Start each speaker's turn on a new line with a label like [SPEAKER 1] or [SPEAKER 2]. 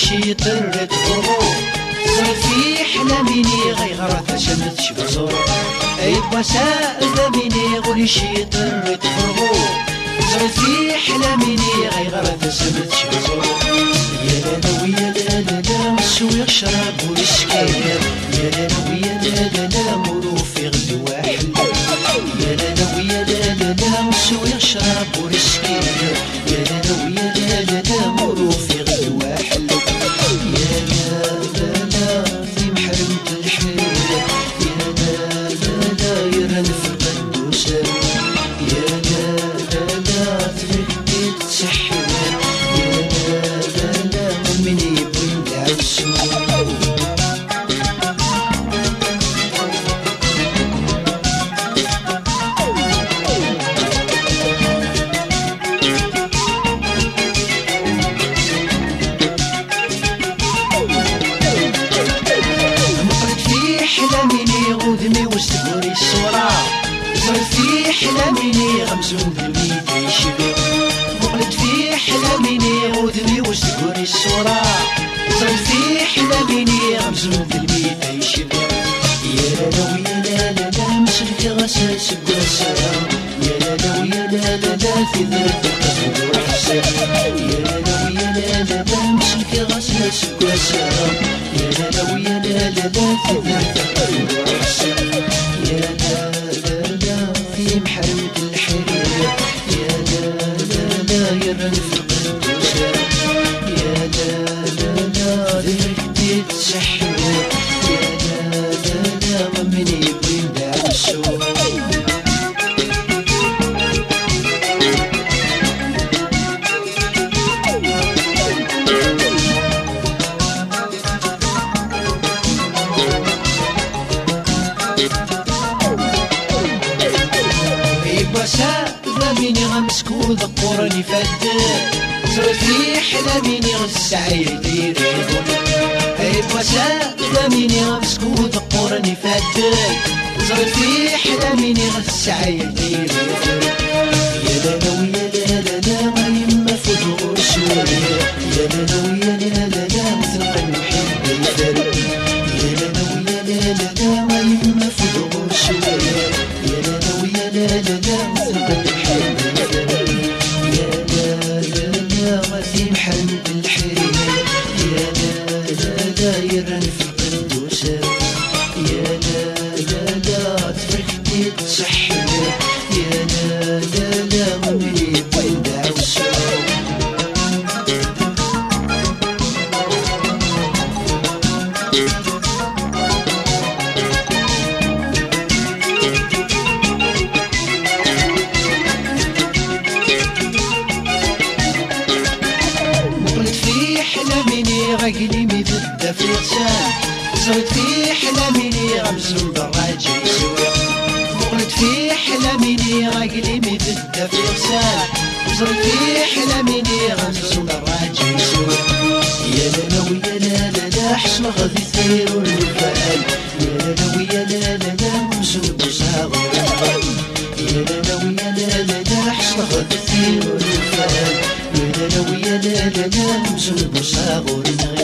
[SPEAKER 1] الشيطر تغرو زرت في حلاميني غيغرة شمت شبزور. أي بوسا ذابيني غولي الشيطر تغرو زرت في حلاميني غيغرة شمت شبزور. يا لا ويا لا لا لا مسوي شراب والسكاير يا لا ويا لا لا لا مروفي غدو واحد. يا لا ويا لا لا لا مسوي شراب والسكاير زرت في حلاميني غمزون بالميت يشبه مقلت في حلاميني غودمي واستقوري الصورة زرت في حلاميني غمزون بالميت يشبه يا لا ويا لا لا لا مسلك غسل سقوسا يا لا لا ويا لا لا لا في ذات القلب وحسن يا لا ويا لا لا لا مسلك غسل سقوسا يا لا لا ويا لا لا لا في ذات القلب وحسن بسا ذابيني غمسكو ذكرني فد زرت في حلاميني غسعي ديري أي بسا ذابيني غمسكو ذكرني فد زرت في حلاميني غسعي ديري يا لا لا ويا لا لا ما يما فدور شوية يا لا لا ويا لا لا مثل قنحب لا ما عقلي مدد في غسان صرت في حلمي لي غمزم براجي سويق في حلمي لي عقلي مدد في غسان صرت في حلمي لي غمزم براجي يا لالا ويا لالا لا حشم غادي تصير ونفعل يا لالا ويا لالا لا غمزم بوسها يا لالا ويا لالا لا حشم غادي تصير yer yer yer Zulmü